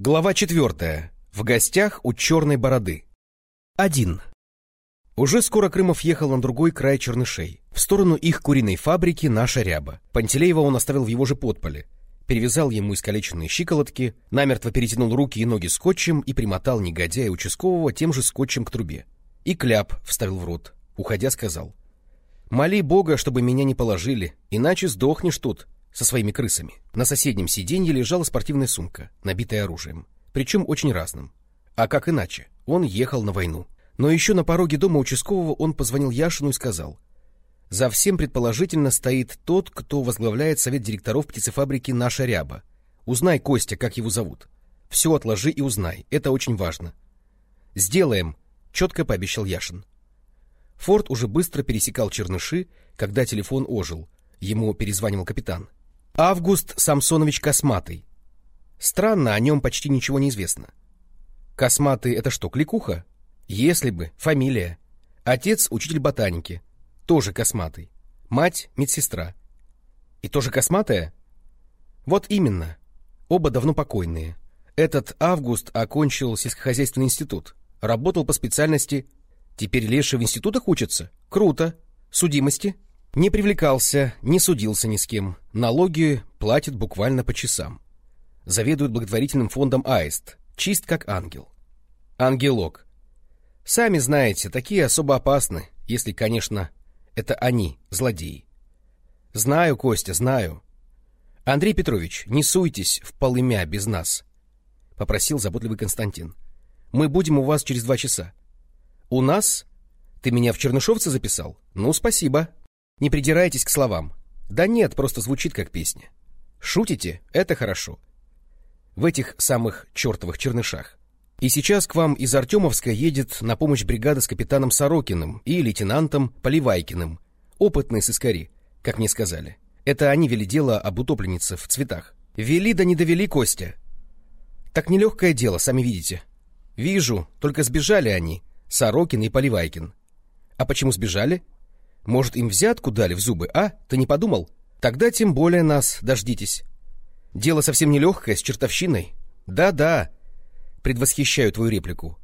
Глава четвертая. В гостях у черной бороды. Один. Уже скоро Крымов ехал на другой край Чернышей, в сторону их куриной фабрики «Наша ряба». Пантелеева он оставил в его же подполе, перевязал ему искалеченные щиколотки, намертво перетянул руки и ноги скотчем и примотал негодяя участкового тем же скотчем к трубе. И кляп вставил в рот, уходя сказал. «Моли Бога, чтобы меня не положили, иначе сдохнешь тут, со своими крысами. На соседнем сиденье лежала спортивная сумка, набитая оружием, причем очень разным. А как иначе? Он ехал на войну. Но еще на пороге дома участкового он позвонил Яшину и сказал, «За всем предположительно стоит тот, кто возглавляет совет директоров птицефабрики «Наша ряба». Узнай, Костя, как его зовут. Все отложи и узнай, это очень важно». «Сделаем», — четко пообещал Яшин. Форд уже быстро пересекал Черныши, когда телефон ожил. Ему перезванивал капитан. Август Самсонович Косматый. Странно, о нем почти ничего не известно. Косматый — это что, кликуха? Если бы, фамилия. Отец — учитель ботаники, тоже косматый. Мать — медсестра. И тоже косматая? Вот именно. Оба давно покойные. Этот Август окончил сельскохозяйственный институт. Работал по специальности... Теперь Леша в институтах учится? Круто. Судимости? Не привлекался, не судился ни с кем. Налоги платит буквально по часам. Заведует благотворительным фондом «Аист». Чист как ангел. Ангелок. Сами знаете, такие особо опасны, если, конечно, это они, злодеи. Знаю, Костя, знаю. Андрей Петрович, не суйтесь в полымя без нас, — попросил заботливый Константин. Мы будем у вас через два часа. У нас? Ты меня в Чернышовце записал? Ну, спасибо. Не придирайтесь к словам. Да нет, просто звучит как песня. Шутите? Это хорошо. В этих самых чертовых чернышах. И сейчас к вам из Артемовска едет на помощь бригада с капитаном Сорокиным и лейтенантом Поливайкиным. Опытные сыскари, как мне сказали. Это они вели дело об утопленнице в цветах. Вели да не довели Костя. Так нелегкое дело, сами видите. Вижу, только сбежали они, Сорокин и Поливайкин. А почему сбежали? Может, им взятку дали в зубы, а? Ты не подумал? Тогда тем более нас дождитесь. Дело совсем нелегкое, с чертовщиной. Да-да, предвосхищаю твою реплику.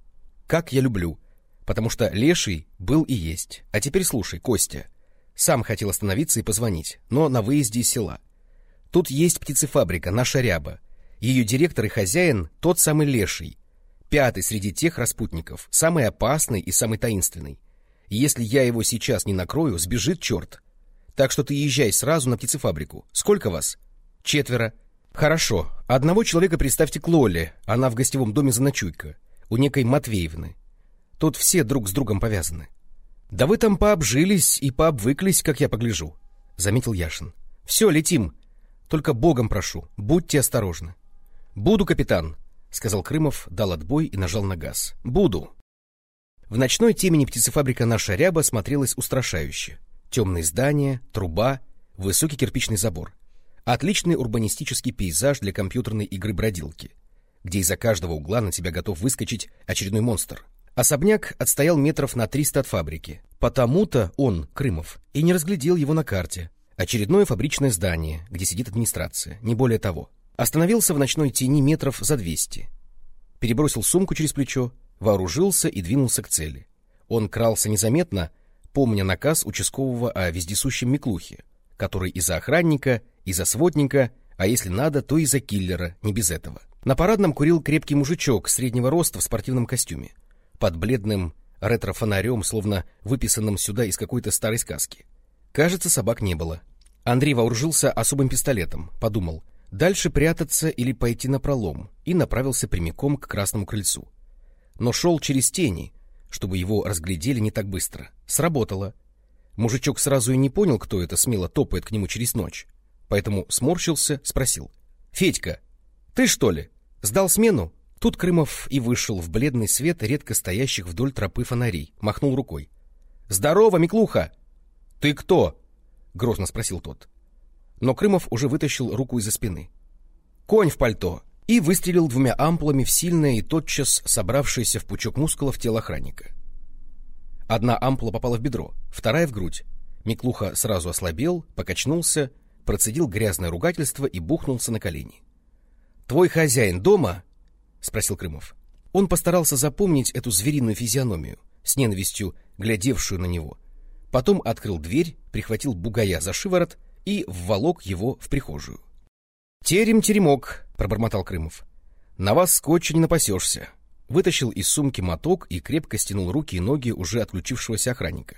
Как я люблю. Потому что леший был и есть. А теперь слушай, Костя. Сам хотел остановиться и позвонить, но на выезде из села. Тут есть птицефабрика, наша ряба. Ее директор и хозяин — тот самый леший. Пятый среди тех распутников, самый опасный и самый таинственный. Если я его сейчас не накрою, сбежит черт. Так что ты езжай сразу на птицефабрику. Сколько вас? Четверо. Хорошо. Одного человека представьте к Лоле. Она в гостевом доме за ночуйка. У некой Матвеевны. Тут все друг с другом повязаны. Да вы там пообжились и пообвыклись, как я погляжу, — заметил Яшин. Все, летим. Только богом прошу, будьте осторожны. Буду, капитан, — сказал Крымов, дал отбой и нажал на газ. Буду. В ночной темени птицефабрика «Наша ряба» смотрелась устрашающе. Темные здания, труба, высокий кирпичный забор. Отличный урбанистический пейзаж для компьютерной игры-бродилки, где из-за каждого угла на тебя готов выскочить очередной монстр. Особняк отстоял метров на 300 от фабрики. Потому-то он, Крымов, и не разглядел его на карте. Очередное фабричное здание, где сидит администрация, не более того. Остановился в ночной тени метров за 200. Перебросил сумку через плечо, вооружился и двинулся к цели. Он крался незаметно, помня наказ участкового о вездесущем Миклухе, который и за охранника, и за сводника, а если надо, то и за киллера, не без этого. На парадном курил крепкий мужичок среднего роста в спортивном костюме, под бледным ретро-фонарем, словно выписанным сюда из какой-то старой сказки. Кажется, собак не было. Андрей вооружился особым пистолетом, подумал, дальше прятаться или пойти на пролом, и направился прямиком к красному крыльцу но шел через тени, чтобы его разглядели не так быстро. Сработало. Мужичок сразу и не понял, кто это смело топает к нему через ночь. Поэтому сморщился, спросил. — Федька, ты что ли? Сдал смену? Тут Крымов и вышел в бледный свет редко стоящих вдоль тропы фонарей, махнул рукой. — Здорово, Миклуха! — Ты кто? — грозно спросил тот. Но Крымов уже вытащил руку из-за спины. — Конь в пальто! И выстрелил двумя ампулами в сильное и тотчас собравшееся в пучок мускулов тело охранника. Одна ампула попала в бедро, вторая — в грудь. Миклуха сразу ослабел, покачнулся, процедил грязное ругательство и бухнулся на колени. — Твой хозяин дома? спросил Крымов. Он постарался запомнить эту звериную физиономию, с ненавистью глядевшую на него. Потом открыл дверь, прихватил бугая за шиворот и вволок его в прихожую. «Терем-теремок», — пробормотал Крымов. «На вас скотча не напасешься». Вытащил из сумки моток и крепко стянул руки и ноги уже отключившегося охранника.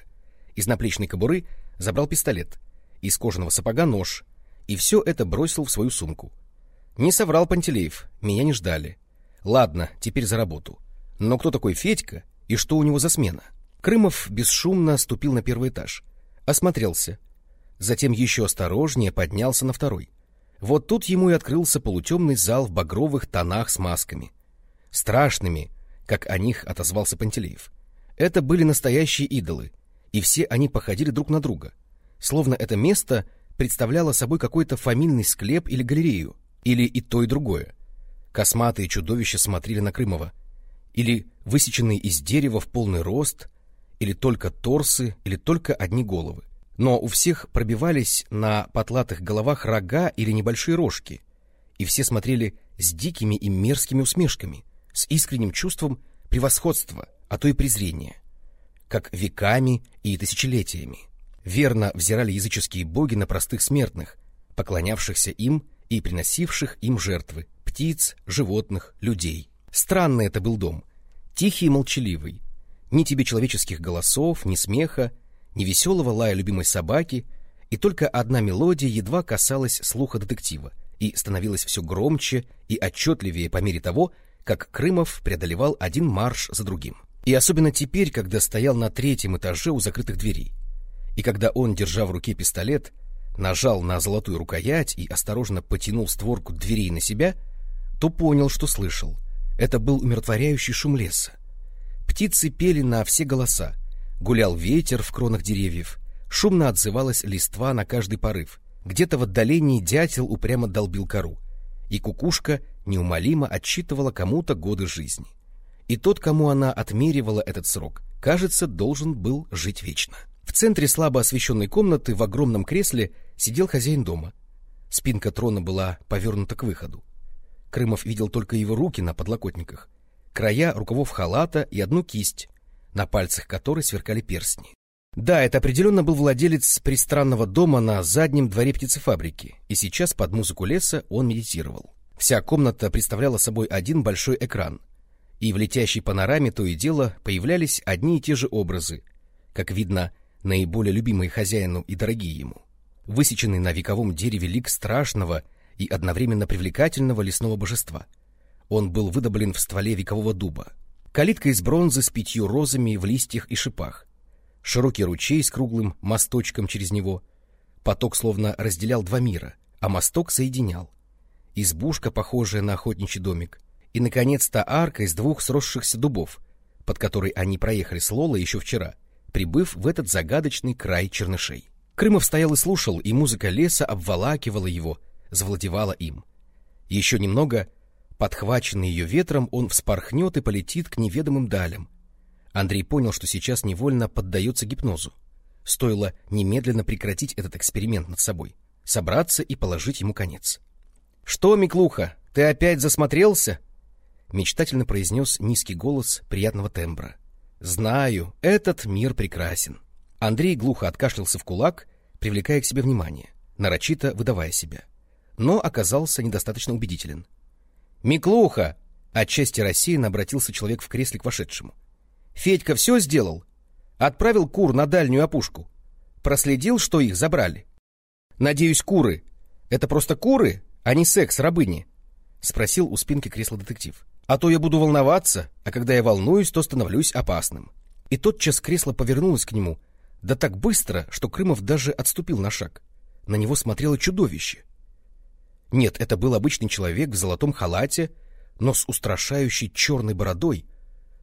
Из наплечной кобуры забрал пистолет, из кожаного сапога нож, и все это бросил в свою сумку. Не соврал Пантелеев, меня не ждали. Ладно, теперь за работу. Но кто такой Федька и что у него за смена? Крымов бесшумно ступил на первый этаж, осмотрелся. Затем еще осторожнее поднялся на второй. Вот тут ему и открылся полутемный зал в багровых тонах с масками. Страшными, как о них отозвался Пантелеев. Это были настоящие идолы, и все они походили друг на друга. Словно это место представляло собой какой-то фамильный склеп или галерею, или и то, и другое. Косматые чудовища смотрели на Крымова. Или высеченные из дерева в полный рост, или только торсы, или только одни головы. Но у всех пробивались на потлатых головах рога или небольшие рожки, и все смотрели с дикими и мерзкими усмешками, с искренним чувством превосходства, а то и презрения, как веками и тысячелетиями. Верно взирали языческие боги на простых смертных, поклонявшихся им и приносивших им жертвы, птиц, животных, людей. Странный это был дом, тихий и молчаливый. Ни тебе человеческих голосов, ни смеха, ни веселого лая любимой собаки, и только одна мелодия едва касалась слуха детектива и становилась все громче и отчетливее по мере того, как Крымов преодолевал один марш за другим. И особенно теперь, когда стоял на третьем этаже у закрытых дверей. И когда он, держа в руке пистолет, нажал на золотую рукоять и осторожно потянул створку дверей на себя, то понял, что слышал. Это был умиротворяющий шум леса. Птицы пели на все голоса, гулял ветер в кронах деревьев, шумно отзывалась листва на каждый порыв. Где-то в отдалении дятел упрямо долбил кору, и кукушка неумолимо отсчитывала кому-то годы жизни. И тот, кому она отмеривала этот срок, кажется, должен был жить вечно. В центре слабо освещенной комнаты в огромном кресле сидел хозяин дома. Спинка трона была повернута к выходу. Крымов видел только его руки на подлокотниках, края рукавов халата и одну кисть, на пальцах которой сверкали перстни. Да, это определенно был владелец пристранного дома на заднем дворе птицефабрики, и сейчас под музыку леса он медитировал. Вся комната представляла собой один большой экран, и в летящей панораме то и дело появлялись одни и те же образы, как видно, наиболее любимые хозяину и дорогие ему. Высеченный на вековом дереве лик страшного и одновременно привлекательного лесного божества. Он был выдоблен в стволе векового дуба. Калитка из бронзы с пятью розами в листьях и шипах. Широкий ручей с круглым мосточком через него. Поток словно разделял два мира, а мосток соединял. Избушка, похожая на охотничий домик. И, наконец-то, арка из двух сросшихся дубов, под которой они проехали с Лолой еще вчера, прибыв в этот загадочный край чернышей. Крымов стоял и слушал, и музыка леса обволакивала его, завладевала им. Еще немного, подхваченный ее ветром, он вспорхнет и полетит к неведомым далям. Андрей понял, что сейчас невольно поддается гипнозу. Стоило немедленно прекратить этот эксперимент над собой, собраться и положить ему конец. — Что, Миклуха, ты опять засмотрелся? — мечтательно произнес низкий голос приятного тембра. — Знаю, этот мир прекрасен. Андрей глухо откашлялся в кулак, привлекая к себе внимание, нарочито выдавая себя. Но оказался недостаточно убедителен. «Миклуха!» — отчасти рассеянно обратился человек в кресле к вошедшему. «Федька все сделал? Отправил кур на дальнюю опушку. Проследил, что их забрали. Надеюсь, куры. Это просто куры, а не секс рабыни?» — спросил у спинки кресла детектив. «А то я буду волноваться, а когда я волнуюсь, то становлюсь опасным». И тотчас кресло повернулось к нему, да так быстро, что Крымов даже отступил на шаг. На него смотрело чудовище. Нет, это был обычный человек в золотом халате, но с устрашающей черной бородой,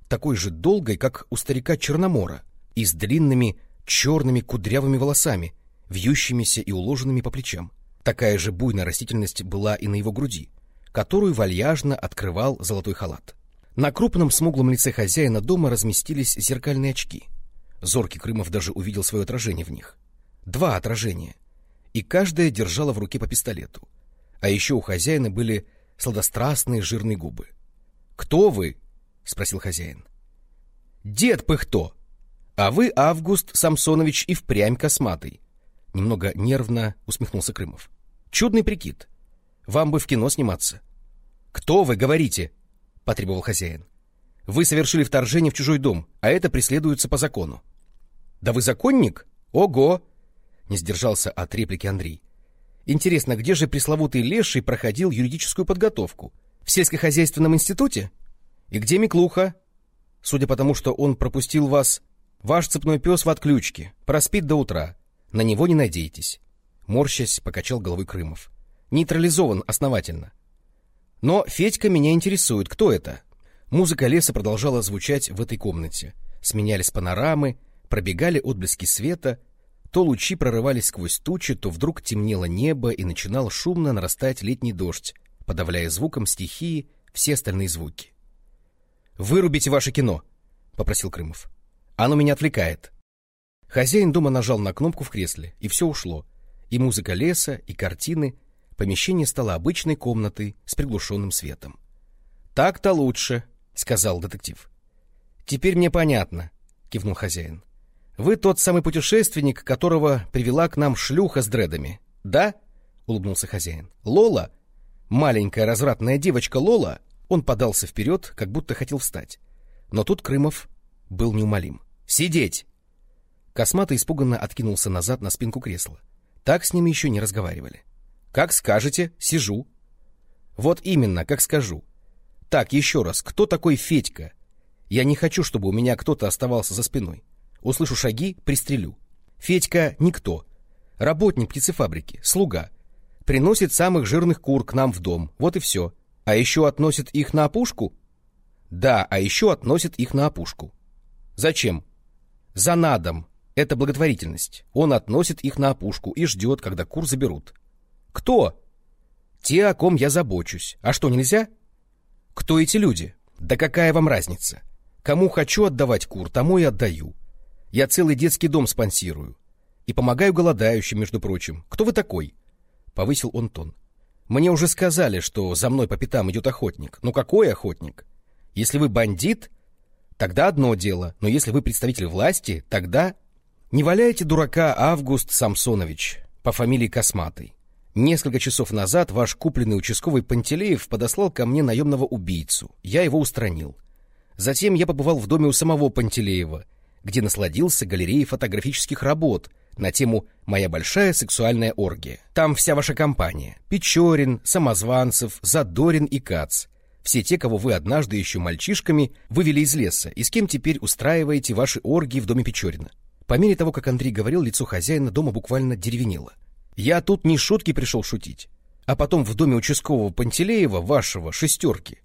такой же долгой, как у старика Черномора, и с длинными черными кудрявыми волосами, вьющимися и уложенными по плечам. Такая же буйная растительность была и на его груди, которую вальяжно открывал золотой халат. На крупном смуглом лице хозяина дома разместились зеркальные очки — Зоркий Крымов даже увидел свое отражение в них. Два отражения. И каждая держала в руке по пистолету. А еще у хозяина были сладострастные жирные губы. Кто вы? — спросил хозяин. — Дед Пыхто! А вы, Август Самсонович, и впрямь косматый. Немного нервно усмехнулся Крымов. Чудный прикид. Вам бы в кино сниматься. — Кто вы, говорите? — потребовал хозяин. — Вы совершили вторжение в чужой дом, а это преследуется по закону. — Да вы законник? Ого! — не сдержался от реплики Андрей. — Интересно, где же пресловутый Леший проходил юридическую подготовку? В сельскохозяйственном институте? И где Миклуха? Судя по тому, что он пропустил вас... Ваш цепной пес в отключке, проспит до утра. На него не надейтесь. Морщась, покачал головой Крымов. Нейтрализован основательно. Но Федька меня интересует. Кто это? Музыка леса продолжала звучать в этой комнате. Сменялись панорамы, пробегали отблески света, то лучи прорывались сквозь тучи, то вдруг темнело небо и начинал шумно нарастать летний дождь, подавляя звуком стихии все остальные звуки. «Вырубите ваше кино!» — попросил Крымов. «Оно меня отвлекает». Хозяин дома нажал на кнопку в кресле, и все ушло. И музыка леса, и картины. Помещение стало обычной комнатой с приглушенным светом. «Так-то лучше», — сказал детектив. «Теперь мне понятно», — кивнул хозяин. «Вы тот самый путешественник, которого привела к нам шлюха с дредами, да?» — улыбнулся хозяин. «Лола? Маленькая развратная девочка Лола?» Он подался вперед, как будто хотел встать. Но тут Крымов был неумолим. «Сидеть!» Косматый испуганно откинулся назад на спинку кресла. Так с ними еще не разговаривали. «Как скажете, сижу». «Вот именно, как скажу. Так, еще раз, кто такой Федька? Я не хочу, чтобы у меня кто-то оставался за спиной. Услышу шаги, пристрелю. Федька — никто. Работник птицефабрики, слуга. Приносит самых жирных кур к нам в дом, вот и все. А еще относит их на опушку? Да, а еще относит их на опушку. Зачем? За надом. Это благотворительность. Он относит их на опушку и ждет, когда кур заберут. Кто? Те, о ком я забочусь. А что, нельзя? Кто эти люди? Да какая вам разница? Кому хочу отдавать кур, тому и отдаю. Я целый детский дом спонсирую. И помогаю голодающим, между прочим. Кто вы такой? Повысил он тон. Мне уже сказали, что за мной по пятам идет охотник. Но какой охотник? Если вы бандит, тогда одно дело. Но если вы представитель власти, тогда... Не валяйте дурака, Август Самсонович, по фамилии Косматый. Несколько часов назад ваш купленный участковый Пантелеев подослал ко мне наемного убийцу. Я его устранил. Затем я побывал в доме у самого Пантелеева, где насладился галереей фотографических работ — на тему «Моя большая сексуальная оргия». Там вся ваша компания. Печорин, Самозванцев, Задорин и Кац. Все те, кого вы однажды еще мальчишками вывели из леса, и с кем теперь устраиваете ваши оргии в доме Печорина. По мере того, как Андрей говорил, лицо хозяина дома буквально деревенело. Я тут не шутки пришел шутить. А потом в доме участкового Пантелеева, вашего, шестерки,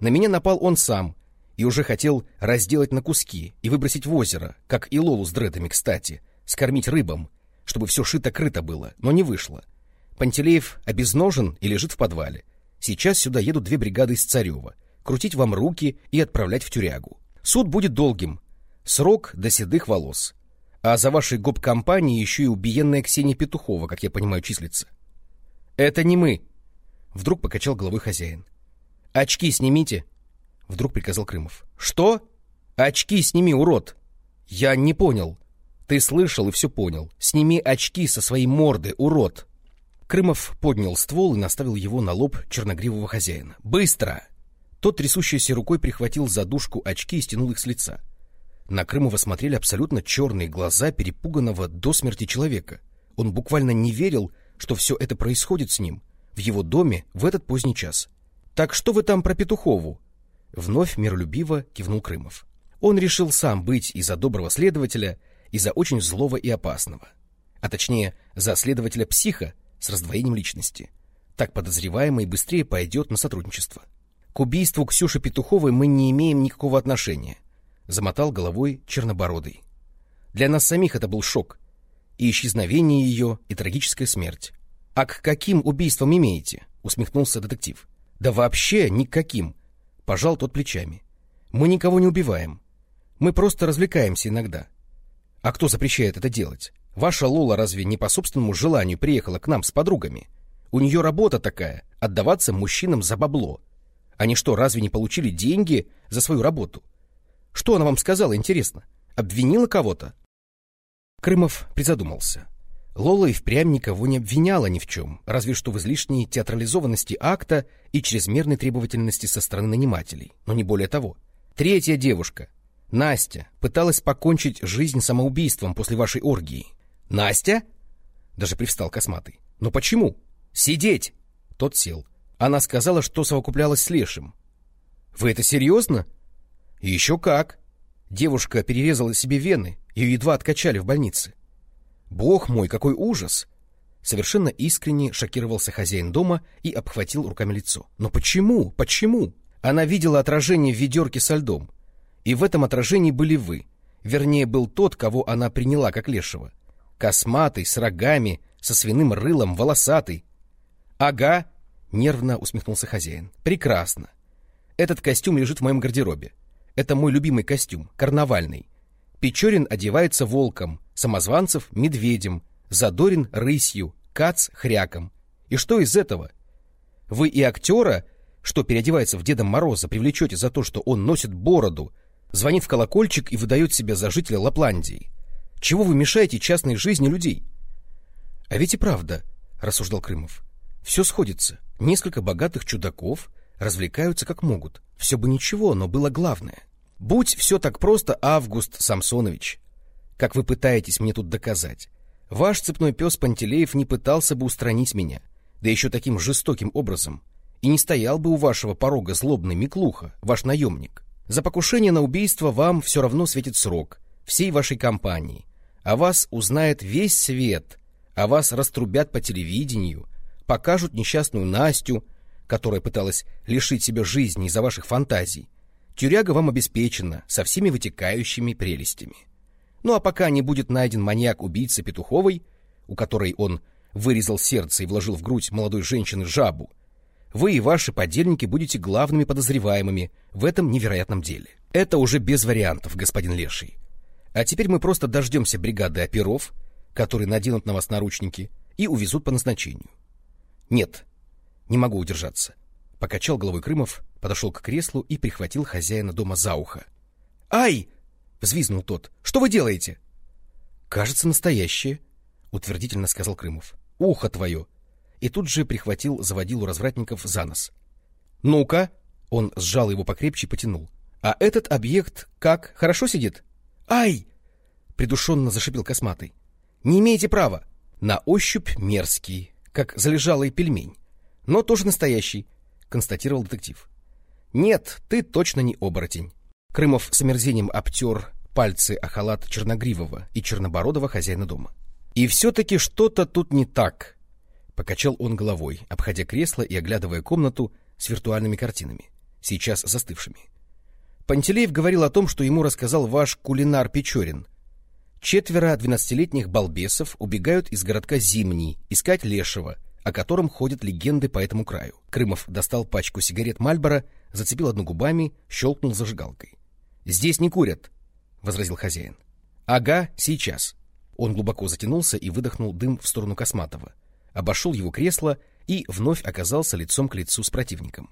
на меня напал он сам и уже хотел разделать на куски и выбросить в озеро, как и Лолу с дредами, кстати — скормить рыбам, чтобы все шито-крыто было, но не вышло. Пантелеев обезножен и лежит в подвале. Сейчас сюда едут две бригады из Царева. Крутить вам руки и отправлять в тюрягу. Суд будет долгим. Срок до седых волос. А за вашей гоп-компанией еще и убиенная Ксения Петухова, как я понимаю, числится. Это не мы. Вдруг покачал головой хозяин. Очки снимите. Вдруг приказал Крымов. Что? Очки сними, урод. Я не понял. Ты слышал и все понял. Сними очки со своей морды, урод!» Крымов поднял ствол и наставил его на лоб черногривого хозяина. «Быстро!» Тот трясущейся рукой прихватил задушку очки и стянул их с лица. На Крымова смотрели абсолютно черные глаза перепуганного до смерти человека. Он буквально не верил, что все это происходит с ним, в его доме в этот поздний час. «Так что вы там про Петухову?» Вновь миролюбиво кивнул Крымов. Он решил сам быть и за доброго следователя, и за очень злого и опасного. А точнее, за следователя-психа с раздвоением личности. Так подозреваемый быстрее пойдет на сотрудничество. К убийству Ксюши Петуховой мы не имеем никакого отношения, замотал головой Чернобородый. Для нас самих это был шок. И исчезновение ее, и трагическая смерть. А к каким убийствам имеете? усмехнулся детектив. Да вообще никаким, пожал тот плечами. Мы никого не убиваем. Мы просто развлекаемся иногда. А кто запрещает это делать? Ваша Лола разве не по собственному желанию приехала к нам с подругами? У нее работа такая — отдаваться мужчинам за бабло. Они что, разве не получили деньги за свою работу? Что она вам сказала, интересно? Обвинила кого-то? Крымов призадумался. Лола и впрямь никого не обвиняла ни в чем, разве что в излишней театрализованности акта и чрезмерной требовательности со стороны нанимателей, но не более того. Третья девушка, Настя, пыталась покончить жизнь самоубийством после вашей оргии. Настя? Даже привстал косматый. Но почему? Сидеть! Тот сел. Она сказала, что совокуплялась с Лешим. Вы это серьезно? Еще как. Девушка перерезала себе вены, ее едва откачали в больнице. Бог мой, какой ужас! Совершенно искренне шокировался хозяин дома и обхватил руками лицо. Но почему? Почему? Она видела отражение в ведерке со льдом. И в этом отражении были вы. Вернее, был тот, кого она приняла как лешего. Косматый, с рогами, со свиным рылом, волосатый. Ага, нервно усмехнулся хозяин. Прекрасно. Этот костюм лежит в моем гардеробе. Это мой любимый костюм, карнавальный. Печорин одевается волком, Самозванцев — медведем, Задорин — рысью, Кац — хряком. И что из этого? Вы и актера, что переодевается в Деда Мороза, привлечете за то, что он носит бороду, звонит в колокольчик и выдает себя за жителя Лапландии. Чего вы мешаете частной жизни людей? — А ведь и правда, — рассуждал Крымов. — Все сходится. Несколько богатых чудаков развлекаются как могут. Все бы ничего, но было главное. Будь все так просто, Август Самсонович, как вы пытаетесь мне тут доказать. Ваш цепной пес Пантелеев не пытался бы устранить меня, да еще таким жестоким образом, и не стоял бы у вашего порога злобный Миклуха, ваш наемник. За покушение на убийство вам все равно светит срок, всей вашей компании. А вас узнает весь свет, а вас раструбят по телевидению, покажут несчастную Настю, которая пыталась лишить себя жизни из-за ваших фантазий. Тюряга вам обеспечена со всеми вытекающими прелестями. Ну а пока не будет найден маньяк-убийца Петуховой, у которой он вырезал сердце и вложил в грудь молодой женщины жабу, вы и ваши подельники будете главными подозреваемыми в этом невероятном деле. Это уже без вариантов, господин Леший. А теперь мы просто дождемся бригады оперов, которые наденут на вас наручники, и увезут по назначению. Нет, не могу удержаться. Покачал головой Крымов, подошел к креслу и прихватил хозяина дома за ухо. «Ай!» — взвизнул тот. «Что вы делаете?» «Кажется, настоящее», — утвердительно сказал Крымов. «Ухо твое! и тут же прихватил заводилу развратников за нос. «Ну-ка!» — он сжал его покрепче и потянул. «А этот объект как, хорошо сидит?» «Ай!» — придушенно зашипел косматый. «Не имеете права!» «На ощупь мерзкий, как залежалый пельмень, но тоже настоящий», — констатировал детектив. «Нет, ты точно не оборотень». Крымов с омерзением обтер пальцы о халат черногривого и чернобородого хозяина дома. «И все-таки что-то тут не так», Покачал он головой, обходя кресло и оглядывая комнату с виртуальными картинами, сейчас застывшими. Пантелеев говорил о том, что ему рассказал ваш кулинар Печорин. Четверо двенадцатилетних балбесов убегают из городка Зимний искать Лешего, о котором ходят легенды по этому краю. Крымов достал пачку сигарет Мальбора, зацепил одну губами, щелкнул зажигалкой. — Здесь не курят, — возразил хозяин. — Ага, сейчас. Он глубоко затянулся и выдохнул дым в сторону Косматова обошел его кресло и вновь оказался лицом к лицу с противником.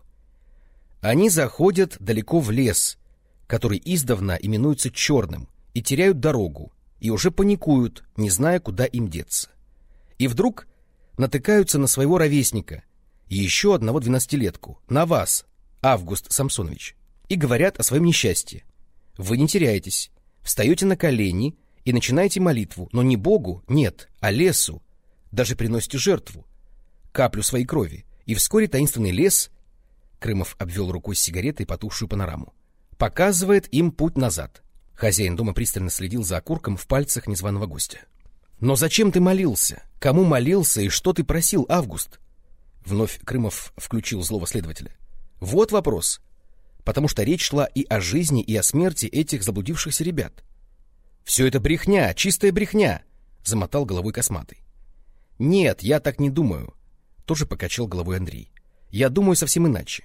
Они заходят далеко в лес, который издавна именуется Черным, и теряют дорогу, и уже паникуют, не зная, куда им деться. И вдруг натыкаются на своего ровесника, еще одного двенадцатилетку, на вас, Август Самсонович, и говорят о своем несчастье. Вы не теряетесь, встаете на колени и начинаете молитву, но не Богу, нет, а лесу, даже приносите жертву, каплю своей крови, и вскоре таинственный лес, Крымов обвел рукой сигаретой потухшую панораму, показывает им путь назад. Хозяин дома пристально следил за окурком в пальцах незваного гостя. «Но зачем ты молился? Кому молился и что ты просил, Август?» Вновь Крымов включил злого следователя. «Вот вопрос. Потому что речь шла и о жизни, и о смерти этих заблудившихся ребят». «Все это брехня, чистая брехня!» — замотал головой косматый. «Нет, я так не думаю», — тоже покачал головой Андрей. «Я думаю совсем иначе.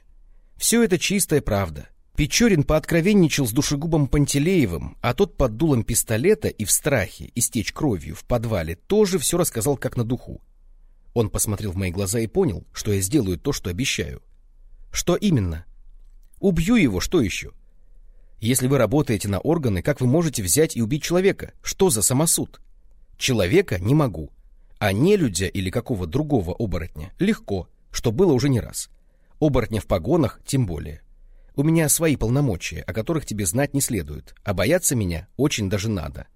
Все это чистая правда. Печорин пооткровенничал с душегубом Пантелеевым, а тот под дулом пистолета и в страхе истечь кровью в подвале тоже все рассказал как на духу. Он посмотрел в мои глаза и понял, что я сделаю то, что обещаю. «Что именно?» Убью его, что еще? Если вы работаете на органы, как вы можете взять и убить человека? Что за самосуд? Человека не могу. А нелюдя или какого другого оборотня легко, что было уже не раз. Оборотня в погонах тем более. У меня свои полномочия, о которых тебе знать не следует, а бояться меня очень даже надо.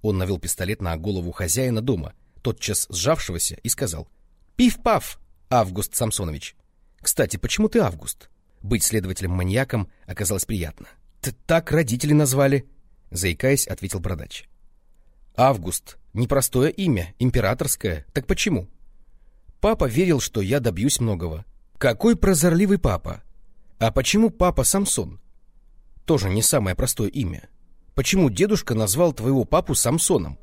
Он навел пистолет на голову хозяина дома, тотчас сжавшегося, и сказал. «Пиф-паф, Август Самсонович. Кстати, почему ты Август?» Быть следователем-маньяком оказалось приятно. «Ты так родители назвали?» Заикаясь, ответил бородач. «Август. Непростое имя, императорское. Так почему?» Папа верил, что я добьюсь многого. Какой прозорливый папа! А почему папа Самсон? Тоже не самое простое имя. Почему дедушка назвал твоего папу Самсоном?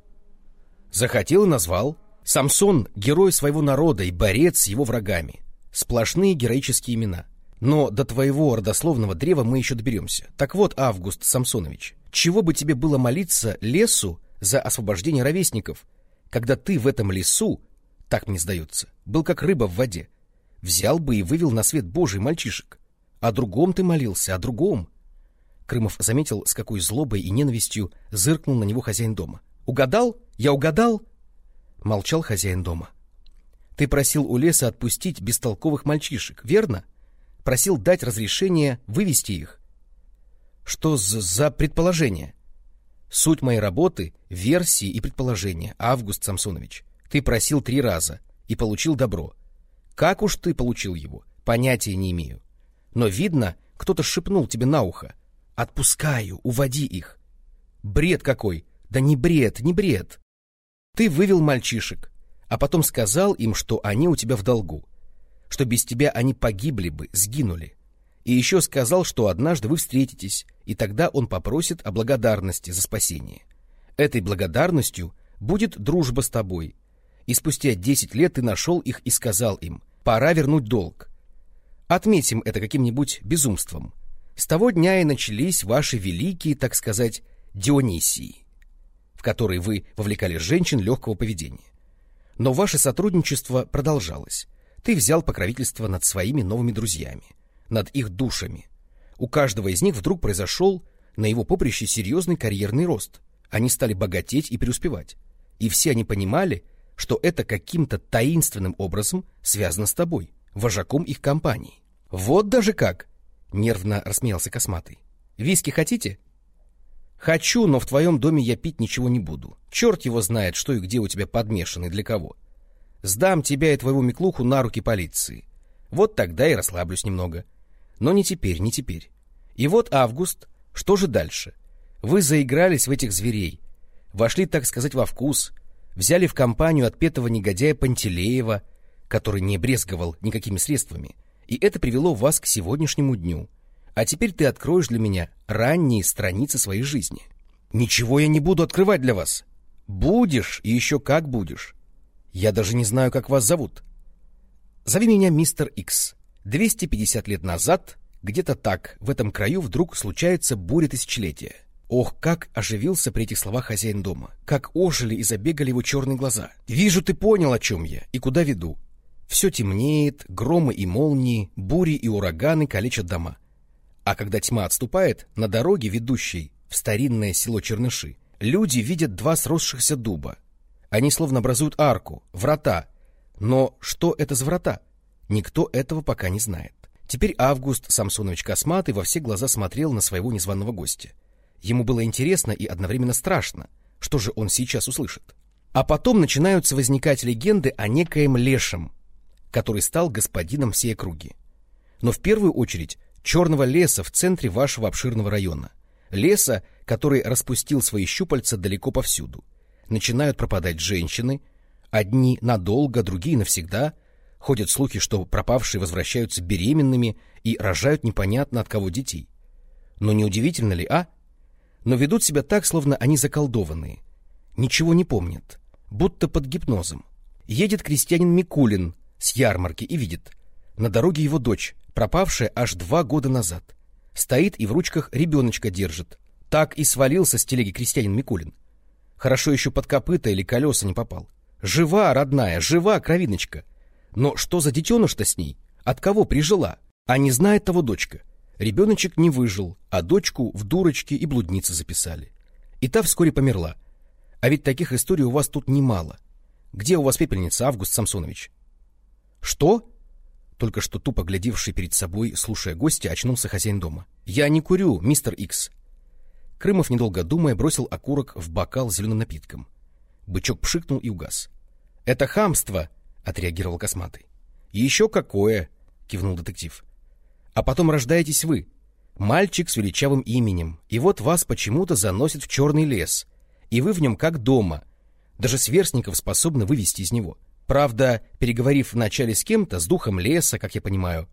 Захотел и назвал. Самсон — герой своего народа и борец с его врагами. Сплошные героические имена. Но до твоего родословного древа мы еще доберемся. Так вот, Август Самсонович, чего бы тебе было молиться лесу за освобождение ровесников, когда ты в этом лесу, так мне сдается, был как рыба в воде, взял бы и вывел на свет Божий мальчишек? О другом ты молился, о другом. Крымов заметил, с какой злобой и ненавистью зыркнул на него хозяин дома. «Угадал? Я угадал?» Молчал хозяин дома. «Ты просил у леса отпустить бестолковых мальчишек, верно? Просил дать разрешение вывести их. Что за предположение?» «Суть моей работы — версии и предположения, Август Самсонович. Ты просил три раза и получил добро. Как уж ты получил его, понятия не имею. Но, видно, кто-то шепнул тебе на ухо. «Отпускаю, уводи их». Бред какой! Да не бред, не бред. Ты вывел мальчишек, а потом сказал им, что они у тебя в долгу, что без тебя они погибли бы, сгинули. И еще сказал, что однажды вы встретитесь, и тогда он попросит о благодарности за спасение. Этой благодарностью будет дружба с тобой. И спустя десять лет ты нашел их и сказал им, пора вернуть долг. Отметим это каким-нибудь безумством. С того дня и начались ваши великие, так сказать, Дионисии, в которые вы вовлекали женщин легкого поведения. Но ваше сотрудничество продолжалось. Ты взял покровительство над своими новыми друзьями, над их душами. У каждого из них вдруг произошел на его поприще серьезный карьерный рост. Они стали богатеть и преуспевать. И все они понимали, что это каким-то таинственным образом связано с тобой, вожаком их компании. «Вот даже как!» — нервно рассмеялся Косматый. «Виски хотите?» «Хочу, но в твоем доме я пить ничего не буду. Черт его знает, что и где у тебя подмешано и для кого. Сдам тебя и твоего Миклуху на руки полиции. Вот тогда и расслаблюсь немного. Но не теперь, не теперь. И вот август. Что же дальше? Вы заигрались в этих зверей. Вошли, так сказать, во вкус. Взяли в компанию отпетого негодяя Пантелеева, который не брезговал никакими средствами — и это привело вас к сегодняшнему дню. А теперь ты откроешь для меня ранние страницы своей жизни. Ничего я не буду открывать для вас. Будешь и еще как будешь. Я даже не знаю, как вас зовут. Зови меня мистер Икс. 250 лет назад, где-то так, в этом краю вдруг случается буря тысячелетия. Ох, как оживился при этих словах хозяин дома, как ожили и забегали его черные глаза. Вижу, ты понял, о чем я и куда веду. Все темнеет, громы и молнии, бури и ураганы калечат дома. А когда тьма отступает, на дороге, ведущей в старинное село Черныши, люди видят два сросшихся дуба. Они словно образуют арку, врата. Но что это за врата? Никто этого пока не знает. Теперь Август Самсонович Косматый во все глаза смотрел на своего незваного гостя. Ему было интересно и одновременно страшно, что же он сейчас услышит. А потом начинаются возникать легенды о некоем лешем, который стал господином всей округи. Но в первую очередь черного леса в центре вашего обширного района. Леса, который распустил свои щупальца далеко повсюду. Начинают пропадать женщины, одни надолго, другие навсегда. Ходят слухи, что пропавшие возвращаются беременными и рожают непонятно от кого детей. Но неудивительно ли, а? Но ведут себя так, словно они заколдованные. Ничего не помнят, будто под гипнозом. Едет крестьянин Микулин с ярмарки и видит. На дороге его дочь, пропавшая аж два года назад. Стоит и в ручках ребеночка держит. Так и свалился с телеги крестьянин Микулин. Хорошо еще под копыта или колеса не попал. Жива, родная, жива кровиночка. Но что за детеныш-то с ней? От кого прижила? А не знает того дочка. Ребеночек не выжил, а дочку в дурочки и блудницы записали. И та вскоре померла. А ведь таких историй у вас тут немало. Где у вас пепельница, Август Самсонович? Что? Только что тупо глядевший перед собой, слушая гостя, очнулся хозяин дома. Я не курю, мистер Икс. Крымов, недолго думая, бросил окурок в бокал с зеленым напитком. Бычок пшикнул и угас. — Это хамство! — отреагировал косматый. — Еще какое! — кивнул детектив. — А потом рождаетесь вы. Мальчик с величавым именем. И вот вас почему-то заносит в черный лес. И вы в нем как дома. Даже сверстников способны вывести из него. — Правда, переговорив вначале с кем-то, с духом леса, как я понимаю.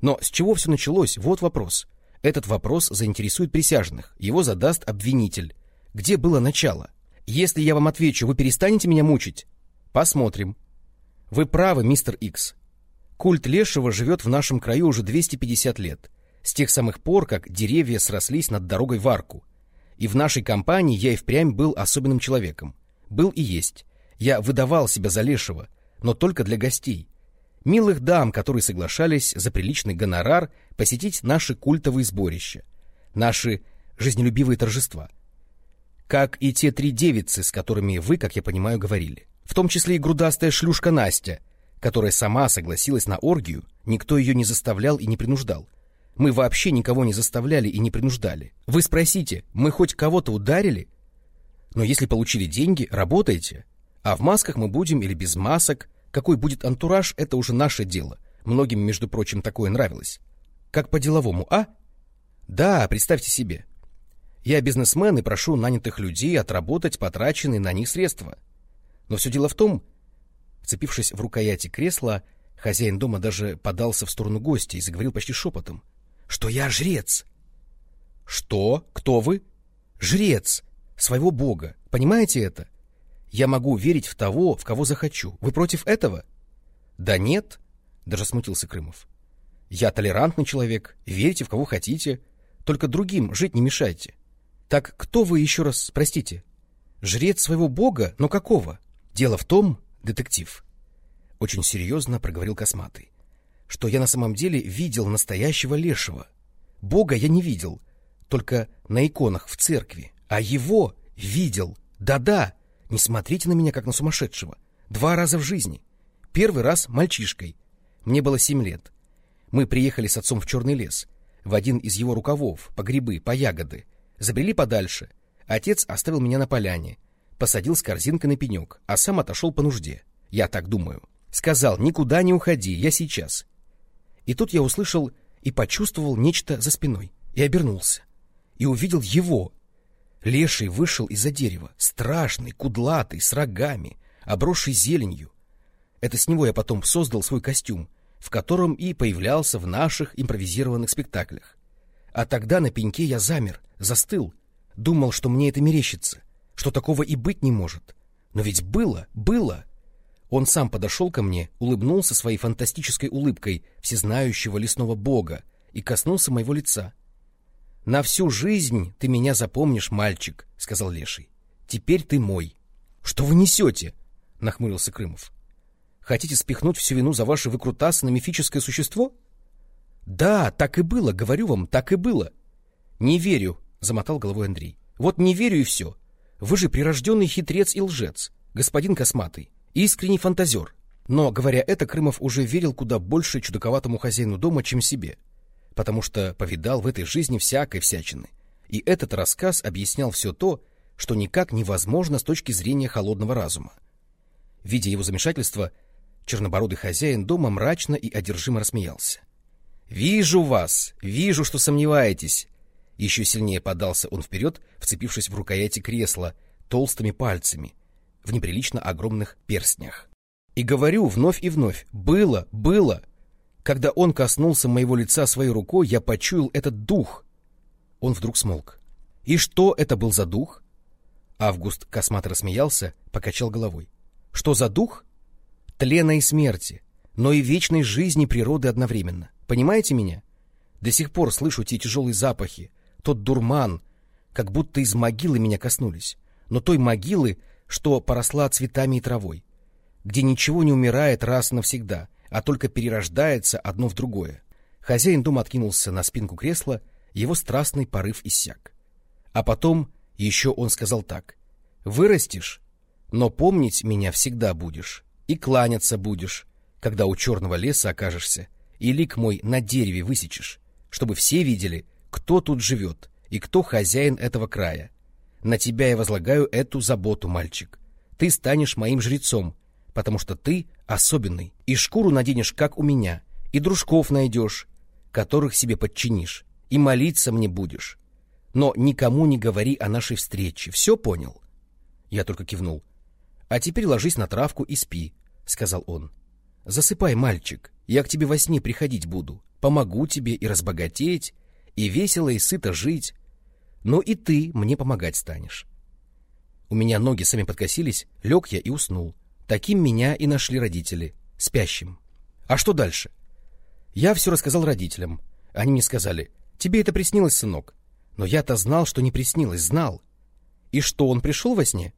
Но с чего все началось? Вот вопрос. Этот вопрос заинтересует присяжных. Его задаст обвинитель. Где было начало? Если я вам отвечу, вы перестанете меня мучить? Посмотрим. Вы правы, мистер Икс. Культ Лешего живет в нашем краю уже 250 лет. С тех самых пор, как деревья срослись над дорогой в арку. И в нашей компании я и впрямь был особенным человеком. Был и есть. Я выдавал себя за Лешего, но только для гостей. Милых дам, которые соглашались за приличный гонорар посетить наши культовые сборища, наши жизнелюбивые торжества. Как и те три девицы, с которыми вы, как я понимаю, говорили. В том числе и грудастая шлюшка Настя, которая сама согласилась на оргию, никто ее не заставлял и не принуждал. Мы вообще никого не заставляли и не принуждали. Вы спросите, мы хоть кого-то ударили? Но если получили деньги, работайте. А в масках мы будем или без масок. Какой будет антураж, это уже наше дело. Многим, между прочим, такое нравилось. Как по-деловому, а? Да, представьте себе. Я бизнесмен и прошу нанятых людей отработать потраченные на них средства. Но все дело в том, вцепившись в рукояти кресла, хозяин дома даже подался в сторону гостя и заговорил почти шепотом, что я жрец. Что? Кто вы? Жрец своего бога. Понимаете это? Я могу верить в того, в кого захочу. Вы против этого? Да нет, даже смутился Крымов. Я толерантный человек, верите в кого хотите, только другим жить не мешайте. Так кто вы еще раз, простите? Жрец своего бога, но какого? Дело в том, детектив, очень серьезно проговорил Косматый, что я на самом деле видел настоящего лешего. Бога я не видел, только на иконах в церкви, а его видел. Да-да, не смотрите на меня, как на сумасшедшего. Два раза в жизни. Первый раз мальчишкой. Мне было семь лет. Мы приехали с отцом в Черный лес, в один из его рукавов, по грибы, по ягоды. Забрели подальше. Отец оставил меня на поляне, посадил с корзинкой на пенек, а сам отошел по нужде. Я так думаю. Сказал, никуда не уходи, я сейчас. И тут я услышал и почувствовал нечто за спиной. И обернулся. И увидел его, Леший вышел из-за дерева, страшный, кудлатый, с рогами, обросший зеленью. Это с него я потом создал свой костюм, в котором и появлялся в наших импровизированных спектаклях. А тогда на пеньке я замер, застыл, думал, что мне это мерещится, что такого и быть не может. Но ведь было, было. Он сам подошел ко мне, улыбнулся своей фантастической улыбкой всезнающего лесного бога и коснулся моего лица. На всю жизнь ты меня запомнишь, мальчик, сказал Леший. Теперь ты мой. Что вы несете? нахмурился Крымов. Хотите спихнуть всю вину за ваши выкрутасы на мифическое существо? Да, так и было, говорю вам, так и было. Не верю, замотал головой Андрей. Вот не верю и все. Вы же прирожденный хитрец и лжец, господин Косматый, искренний фантазер. Но, говоря это, Крымов уже верил куда больше чудаковатому хозяину дома, чем себе потому что повидал в этой жизни всякой всячины. И этот рассказ объяснял все то, что никак невозможно с точки зрения холодного разума. Видя его замешательство, чернобородый хозяин дома мрачно и одержимо рассмеялся. — Вижу вас, вижу, что сомневаетесь. Еще сильнее подался он вперед, вцепившись в рукояти кресла толстыми пальцами в неприлично огромных перстнях. И говорю вновь и вновь, было, было, когда он коснулся моего лица своей рукой, я почуял этот дух. Он вдруг смолк. И что это был за дух? Август космато рассмеялся, покачал головой. Что за дух? Тлена и смерти, но и вечной жизни природы одновременно. Понимаете меня? До сих пор слышу те тяжелые запахи, тот дурман, как будто из могилы меня коснулись. Но той могилы, что поросла цветами и травой, где ничего не умирает раз навсегда — а только перерождается одно в другое. Хозяин дома откинулся на спинку кресла, его страстный порыв иссяк. А потом еще он сказал так. «Вырастешь, но помнить меня всегда будешь, и кланяться будешь, когда у черного леса окажешься, и лик мой на дереве высечешь, чтобы все видели, кто тут живет и кто хозяин этого края. На тебя я возлагаю эту заботу, мальчик. Ты станешь моим жрецом, потому что ты особенный, и шкуру наденешь, как у меня, и дружков найдешь, которых себе подчинишь, и молиться мне будешь. Но никому не говори о нашей встрече, все понял?» Я только кивнул. «А теперь ложись на травку и спи», — сказал он. «Засыпай, мальчик, я к тебе во сне приходить буду, помогу тебе и разбогатеть, и весело и сыто жить, но и ты мне помогать станешь». У меня ноги сами подкосились, лег я и уснул. Таким меня и нашли родители, спящим. А что дальше? Я все рассказал родителям. Они мне сказали, тебе это приснилось, сынок. Но я-то знал, что не приснилось, знал. И что, он пришел во сне?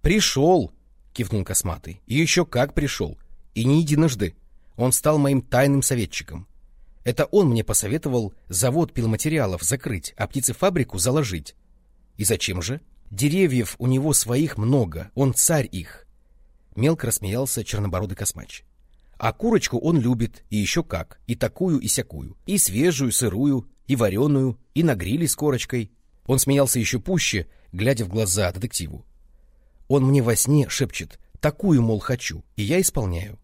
Пришел, кивнул косматый. И еще как пришел. И не единожды. Он стал моим тайным советчиком. Это он мне посоветовал завод пиломатериалов закрыть, а птицефабрику заложить. И зачем же? Деревьев у него своих много, он царь их. Мелко рассмеялся чернобородый космач. А курочку он любит, и еще как, и такую, и сякую, и свежую, сырую, и вареную, и на гриле с корочкой. Он смеялся еще пуще, глядя в глаза детективу. Он мне во сне шепчет, такую, мол, хочу, и я исполняю.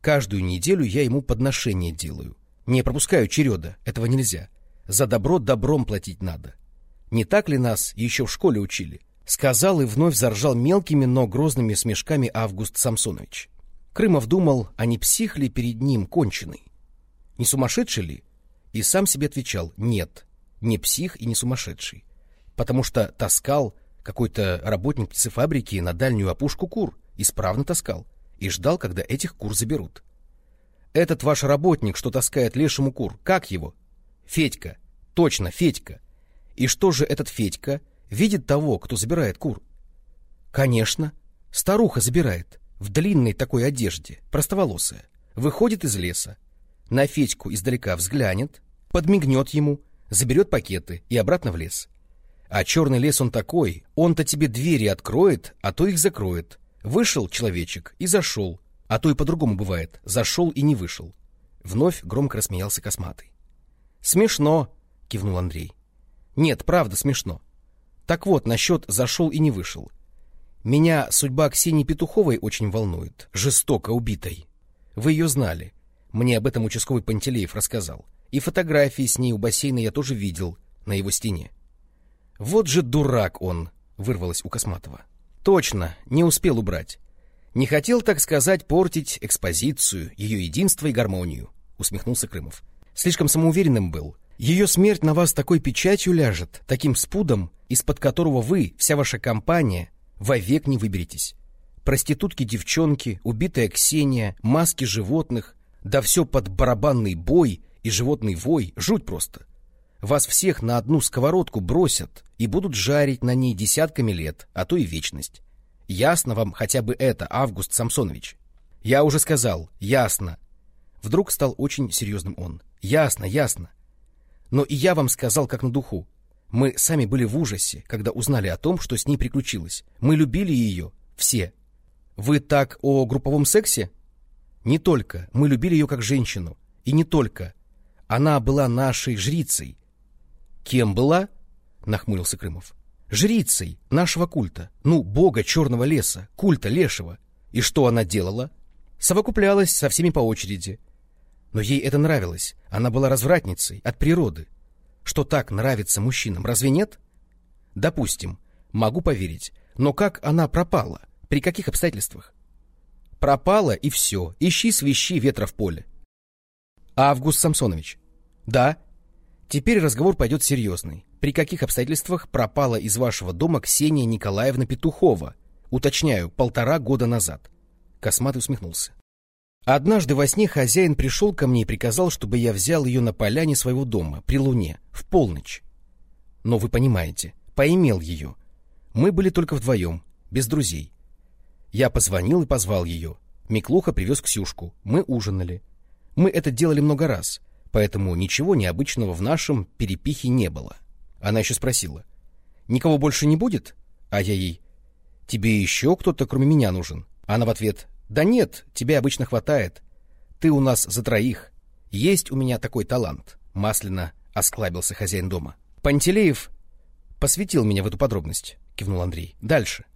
Каждую неделю я ему подношение делаю. Не пропускаю череда, этого нельзя. За добро добром платить надо. Не так ли нас еще в школе учили? Сказал и вновь заржал мелкими, но грозными смешками Август Самсонович. Крымов думал, а не псих ли перед ним конченый? Не сумасшедший ли? И сам себе отвечал, нет, не псих и не сумасшедший. Потому что таскал какой-то работник птицефабрики на дальнюю опушку кур, исправно таскал, и ждал, когда этих кур заберут. Этот ваш работник, что таскает лешему кур, как его? Федька. Точно, Федька. И что же этот Федька видит того, кто забирает кур? Конечно, старуха забирает, в длинной такой одежде, простоволосая, выходит из леса, на Федьку издалека взглянет, подмигнет ему, заберет пакеты и обратно в лес. А черный лес он такой, он-то тебе двери откроет, а то их закроет. Вышел человечек и зашел, а то и по-другому бывает, зашел и не вышел. Вновь громко рассмеялся косматый. «Смешно!» — кивнул Андрей. «Нет, правда смешно. Так вот, насчет «зашел и не вышел». Меня судьба Ксении Петуховой очень волнует, жестоко убитой. Вы ее знали. Мне об этом участковый Пантелеев рассказал. И фотографии с ней у бассейна я тоже видел на его стене. Вот же дурак он, вырвалось у Косматова. Точно, не успел убрать. Не хотел, так сказать, портить экспозицию, ее единство и гармонию, усмехнулся Крымов. Слишком самоуверенным был. Ее смерть на вас такой печатью ляжет, таким спудом, из-под которого вы, вся ваша компания, вовек не выберетесь. Проститутки-девчонки, убитая Ксения, маски животных, да все под барабанный бой и животный вой, жуть просто. Вас всех на одну сковородку бросят и будут жарить на ней десятками лет, а то и вечность. Ясно вам хотя бы это, Август Самсонович? Я уже сказал, ясно. Вдруг стал очень серьезным он. Ясно, ясно. Но и я вам сказал как на духу. Мы сами были в ужасе, когда узнали о том, что с ней приключилось. Мы любили ее, все. Вы так о групповом сексе? Не только. Мы любили ее как женщину. И не только. Она была нашей жрицей. Кем была? Нахмурился Крымов. Жрицей нашего культа. Ну, бога черного леса, культа лешего. И что она делала? Совокуплялась со всеми по очереди. Но ей это нравилось. Она была развратницей от природы. Что так нравится мужчинам, разве нет? Допустим, могу поверить. Но как она пропала? При каких обстоятельствах? Пропала и все. Ищи свищи ветра в поле. Август Самсонович. Да. Теперь разговор пойдет серьезный. При каких обстоятельствах пропала из вашего дома Ксения Николаевна Петухова? Уточняю, полтора года назад. Косматый усмехнулся. Однажды во сне хозяин пришел ко мне и приказал, чтобы я взял ее на поляне своего дома, при луне, в полночь. Но вы понимаете, поимел ее. Мы были только вдвоем, без друзей. Я позвонил и позвал ее. Миклуха привез Ксюшку. Мы ужинали. Мы это делали много раз. поэтому ничего необычного в нашем перепихе не было. Она еще спросила, «Никого больше не будет?» А я ей, «Тебе еще кто-то, кроме меня, нужен?» Она в ответ, «Да нет, тебе обычно хватает. Ты у нас за троих. Есть у меня такой талант», — масляно осклабился хозяин дома. «Пантелеев посвятил меня в эту подробность», — кивнул Андрей. «Дальше».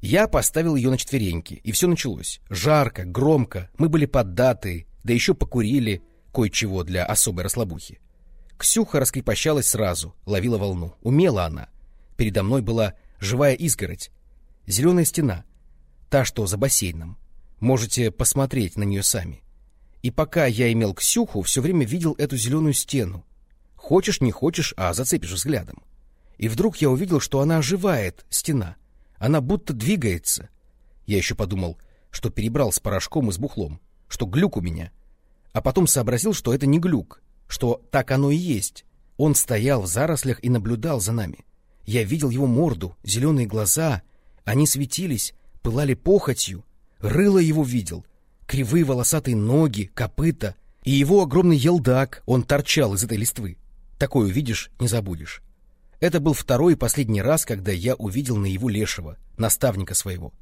Я поставил ее на четвереньки, и все началось. Жарко, громко, мы были поддаты, да еще покурили кое-чего для особой расслабухи. Ксюха раскрепощалась сразу, ловила волну. Умела она. Передо мной была живая изгородь, зеленая стена, та, что за бассейном. Можете посмотреть на нее сами. И пока я имел Ксюху, все время видел эту зеленую стену. Хочешь, не хочешь, а зацепишь взглядом. И вдруг я увидел, что она оживает, стена — она будто двигается. Я еще подумал, что перебрал с порошком и с бухлом, что глюк у меня. А потом сообразил, что это не глюк, что так оно и есть. Он стоял в зарослях и наблюдал за нами. Я видел его морду, зеленые глаза. Они светились, пылали похотью. Рыло его видел. Кривые волосатые ноги, копыта. И его огромный елдак, он торчал из этой листвы. Такое увидишь, не забудешь. Это был второй и последний раз, когда я увидел на его лешего, наставника своего.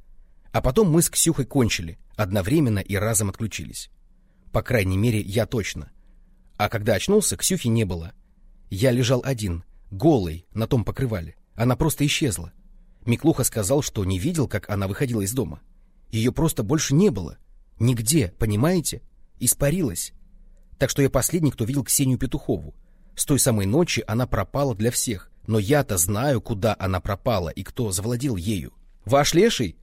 А потом мы с Ксюхой кончили, одновременно и разом отключились. По крайней мере, я точно. А когда очнулся, Ксюхи не было. Я лежал один, голый, на том покрывале. Она просто исчезла. Миклуха сказал, что не видел, как она выходила из дома. Ее просто больше не было. Нигде, понимаете? Испарилась. Так что я последний, кто видел Ксению Петухову. С той самой ночи она пропала для всех. Но я-то знаю, куда она пропала и кто завладел ею. Ваш леший?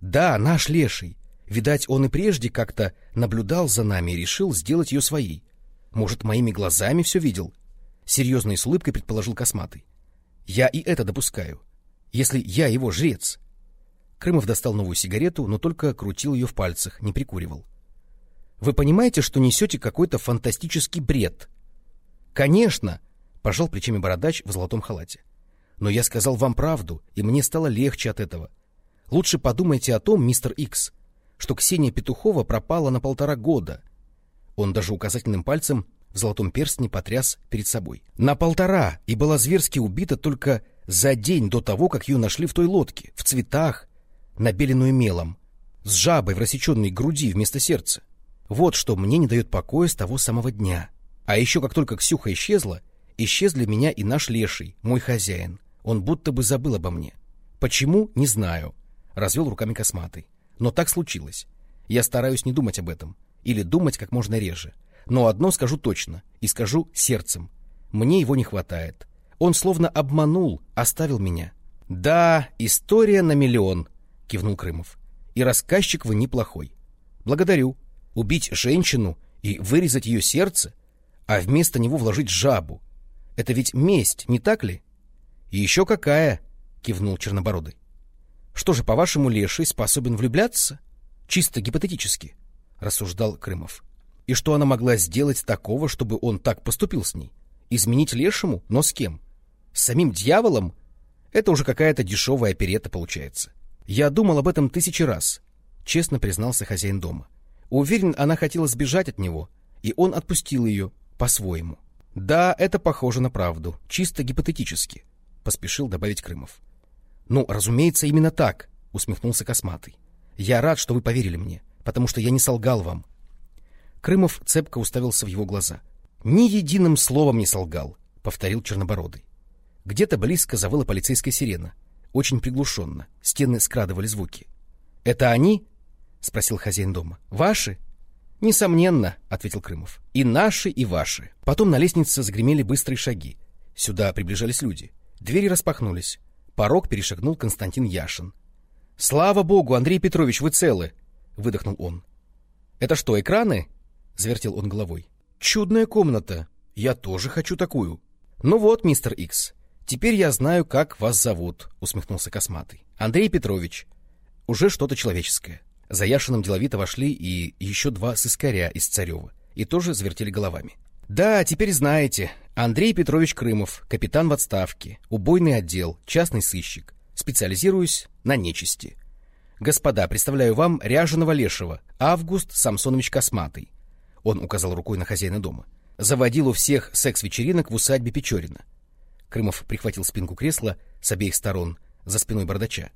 Да, наш леший. Видать, он и прежде как-то наблюдал за нами и решил сделать ее своей. Может, моими глазами все видел? Серьезно и с улыбкой предположил Косматый. Я и это допускаю. Если я его жрец. Крымов достал новую сигарету, но только крутил ее в пальцах, не прикуривал. Вы понимаете, что несете какой-то фантастический бред? Конечно, Пожал плечами бородач в золотом халате. Но я сказал вам правду, и мне стало легче от этого. Лучше подумайте о том, мистер Икс, что Ксения Петухова пропала на полтора года. Он даже указательным пальцем в золотом перстне потряс перед собой. На полтора, и была зверски убита только за день до того, как ее нашли в той лодке, в цветах, набеленную мелом, с жабой в рассеченной груди вместо сердца. Вот что мне не дает покоя с того самого дня. А еще как только Ксюха исчезла, Исчезли меня и наш леший, мой хозяин. Он будто бы забыл обо мне. Почему, не знаю. Развел руками косматый. Но так случилось. Я стараюсь не думать об этом. Или думать как можно реже. Но одно скажу точно. И скажу сердцем. Мне его не хватает. Он словно обманул, оставил меня. Да, история на миллион, кивнул Крымов. И рассказчик вы неплохой. Благодарю. Убить женщину и вырезать ее сердце, а вместо него вложить жабу, это ведь месть, не так ли? — Еще какая! — кивнул Чернобородый. — Что же, по-вашему, Леший способен влюбляться? Чисто гипотетически, — рассуждал Крымов. И что она могла сделать такого, чтобы он так поступил с ней? Изменить Лешему? Но с кем? С самим дьяволом? Это уже какая-то дешевая оперета получается. Я думал об этом тысячи раз, — честно признался хозяин дома. Уверен, она хотела сбежать от него, и он отпустил ее по-своему. — да, это похоже на правду, чисто гипотетически, поспешил добавить Крымов. Ну, разумеется, именно так, усмехнулся Косматый. Я рад, что вы поверили мне, потому что я не солгал вам. Крымов цепко уставился в его глаза. Ни единым словом не солгал, повторил Чернобородый. Где-то близко завыла полицейская сирена. Очень приглушенно. Стены скрадывали звуки. — Это они? — спросил хозяин дома. — Ваши? «Несомненно», — ответил Крымов. «И наши, и ваши». Потом на лестнице загремели быстрые шаги. Сюда приближались люди. Двери распахнулись. Порог перешагнул Константин Яшин. «Слава богу, Андрей Петрович, вы целы!» — выдохнул он. «Это что, экраны?» — завертел он головой. «Чудная комната. Я тоже хочу такую». «Ну вот, мистер Икс, теперь я знаю, как вас зовут», — усмехнулся Косматый. «Андрей Петрович. Уже что-то человеческое». За Яшиным деловито вошли и еще два сыскаря из Царева, и тоже завертели головами. «Да, теперь знаете. Андрей Петрович Крымов, капитан в отставке, убойный отдел, частный сыщик. Специализируюсь на нечисти. Господа, представляю вам ряженого лешего, Август Самсонович Косматый». Он указал рукой на хозяина дома. заводил у всех секс-вечеринок в усадьбе Печорина. Крымов прихватил спинку кресла с обеих сторон за спиной бардача.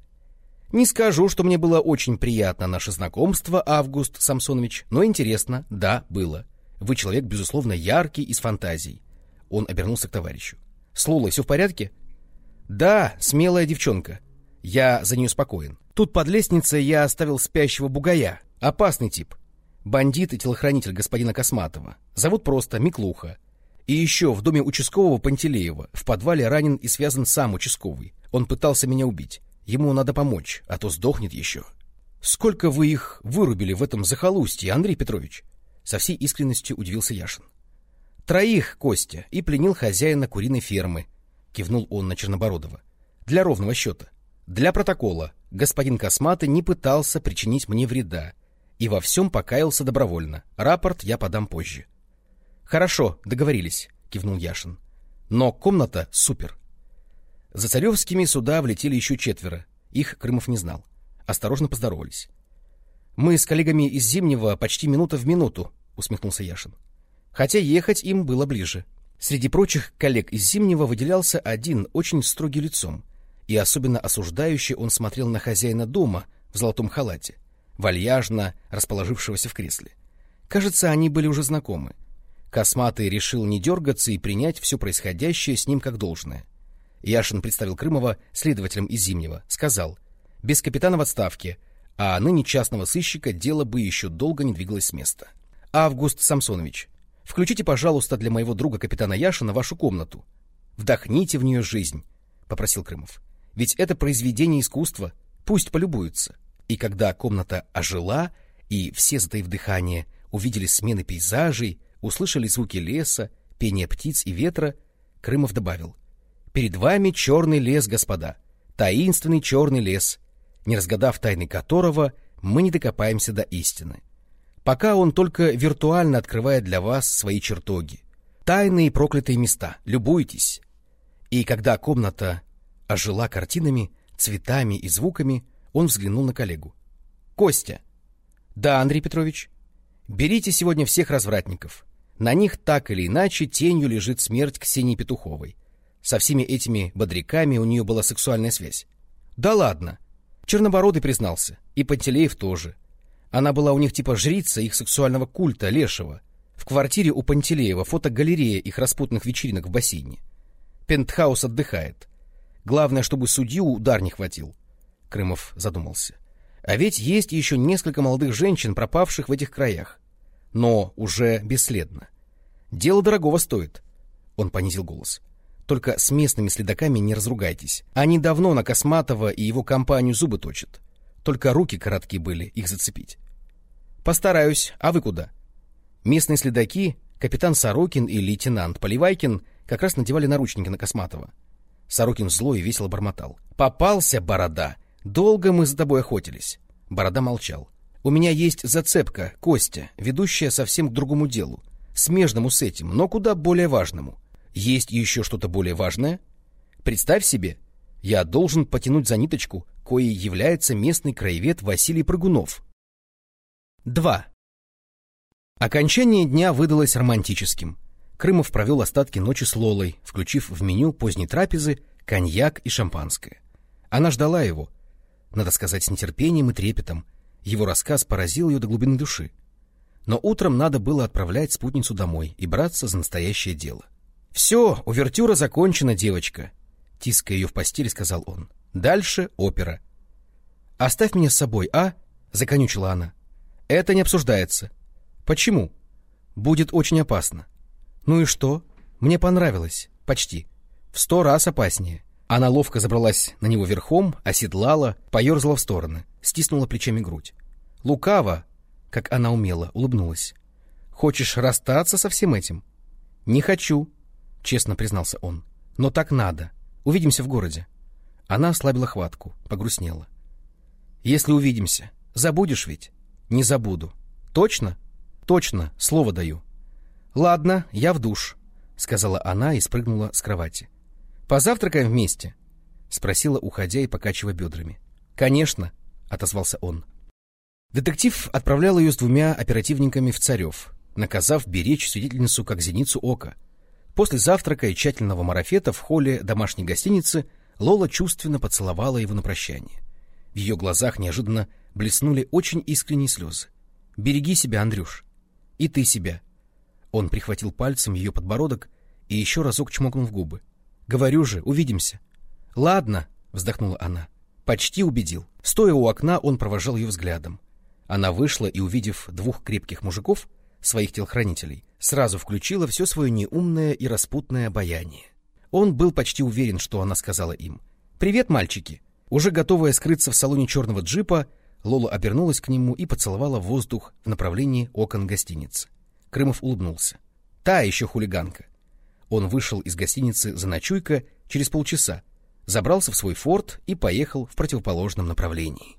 Не скажу, что мне было очень приятно наше знакомство, Август Самсонович, но интересно, да, было. Вы человек, безусловно, яркий и с фантазией. Он обернулся к товарищу. — С Лулой все в порядке? — Да, смелая девчонка. Я за нее спокоен. Тут под лестницей я оставил спящего бугая. Опасный тип. Бандит и телохранитель господина Косматова. Зовут просто Миклуха. И еще в доме участкового Пантелеева в подвале ранен и связан сам участковый. Он пытался меня убить. Ему надо помочь, а то сдохнет еще. Сколько вы их вырубили в этом захолустье, Андрей Петрович? Со всей искренностью удивился Яшин. Троих, Костя, и пленил хозяина куриной фермы, кивнул он на Чернобородова. Для ровного счета. Для протокола. Господин Косматый не пытался причинить мне вреда и во всем покаялся добровольно. Рапорт я подам позже. Хорошо, договорились, кивнул Яшин. Но комната супер. За царевскими сюда влетели еще четверо. Их Крымов не знал. Осторожно поздоровались. Мы с коллегами из Зимнего почти минута в минуту, усмехнулся Яшин. Хотя ехать им было ближе. Среди прочих коллег из Зимнего выделялся один, очень строгий лицом, и особенно осуждающий он смотрел на хозяина дома в золотом халате, вальяжно расположившегося в кресле. Кажется, они были уже знакомы. Косматый решил не дергаться и принять все происходящее с ним как должное. Яшин представил Крымова следователем из Зимнего, сказал, без капитана в отставке, а ныне частного сыщика дело бы еще долго не двигалось с места. Август Самсонович, включите, пожалуйста, для моего друга капитана Яшина вашу комнату. Вдохните в нее жизнь, — попросил Крымов. Ведь это произведение искусства, пусть полюбуются. И когда комната ожила, и все, затаив дыхание, увидели смены пейзажей, услышали звуки леса, пение птиц и ветра, Крымов добавил. Перед вами черный лес, господа, таинственный черный лес, не разгадав тайны которого, мы не докопаемся до истины. Пока он только виртуально открывает для вас свои чертоги. Тайные проклятые места, любуйтесь. И когда комната ожила картинами, цветами и звуками, он взглянул на коллегу. — Костя. — Да, Андрей Петрович. — Берите сегодня всех развратников. На них так или иначе тенью лежит смерть Ксении Петуховой. Со всеми этими бодряками у нее была сексуальная связь. Да ладно. Чернобородый признался. И Пантелеев тоже. Она была у них типа жрица их сексуального культа, лешего. В квартире у Пантелеева фотогалерея их распутных вечеринок в бассейне. Пентхаус отдыхает. Главное, чтобы судью удар не хватил. Крымов задумался. А ведь есть еще несколько молодых женщин, пропавших в этих краях. Но уже бесследно. Дело дорогого стоит. Он понизил голос. — только с местными следаками не разругайтесь. Они давно на Косматова и его компанию зубы точат. Только руки короткие были их зацепить. Постараюсь. А вы куда? Местные следаки, капитан Сорокин и лейтенант Поливайкин как раз надевали наручники на Косматова. Сорокин зло и весело бормотал. «Попался, Борода! Долго мы за тобой охотились!» Борода молчал. «У меня есть зацепка, Костя, ведущая совсем к другому делу, смежному с этим, но куда более важному. Есть еще что-то более важное? Представь себе, я должен потянуть за ниточку, коей является местный краевед Василий Прыгунов. 2. Окончание дня выдалось романтическим. Крымов провел остатки ночи с Лолой, включив в меню поздней трапезы коньяк и шампанское. Она ждала его, надо сказать, с нетерпением и трепетом. Его рассказ поразил ее до глубины души. Но утром надо было отправлять спутницу домой и браться за настоящее дело. «Все, увертюра закончена, девочка», — тиская ее в постели, сказал он. «Дальше опера». «Оставь меня с собой, а?» — законючила она. «Это не обсуждается». «Почему?» «Будет очень опасно». «Ну и что? Мне понравилось. Почти. В сто раз опаснее». Она ловко забралась на него верхом, оседлала, поерзала в стороны, стиснула плечами грудь. Лукаво, как она умела, улыбнулась. «Хочешь расстаться со всем этим?» «Не хочу», — честно признался он. — Но так надо. Увидимся в городе. Она ослабила хватку, погрустнела. — Если увидимся, забудешь ведь? — Не забуду. — Точно? — Точно, слово даю. — Ладно, я в душ, — сказала она и спрыгнула с кровати. — Позавтракаем вместе? — спросила, уходя и покачивая бедрами. — Конечно, — отозвался он. Детектив отправлял ее с двумя оперативниками в Царев. наказав беречь свидетельницу как зеницу ока. После завтрака и тщательного марафета в холле домашней гостиницы Лола чувственно поцеловала его на прощание. В ее глазах неожиданно блеснули очень искренние слезы. «Береги себя, Андрюш. И ты себя». Он прихватил пальцем ее подбородок и еще разок чмокнул в губы. «Говорю же, увидимся». «Ладно», — вздохнула она. Почти убедил. Стоя у окна, он провожал ее взглядом. Она вышла и, увидев двух крепких мужиков, своих телохранителей, сразу включила все свое неумное и распутное обаяние. Он был почти уверен, что она сказала им. «Привет, мальчики!» Уже готовая скрыться в салоне черного джипа, Лола обернулась к нему и поцеловала воздух в направлении окон гостиницы. Крымов улыбнулся. Та еще хулиганка. Он вышел из гостиницы за ночуйка через полчаса, забрался в свой форт и поехал в противоположном направлении.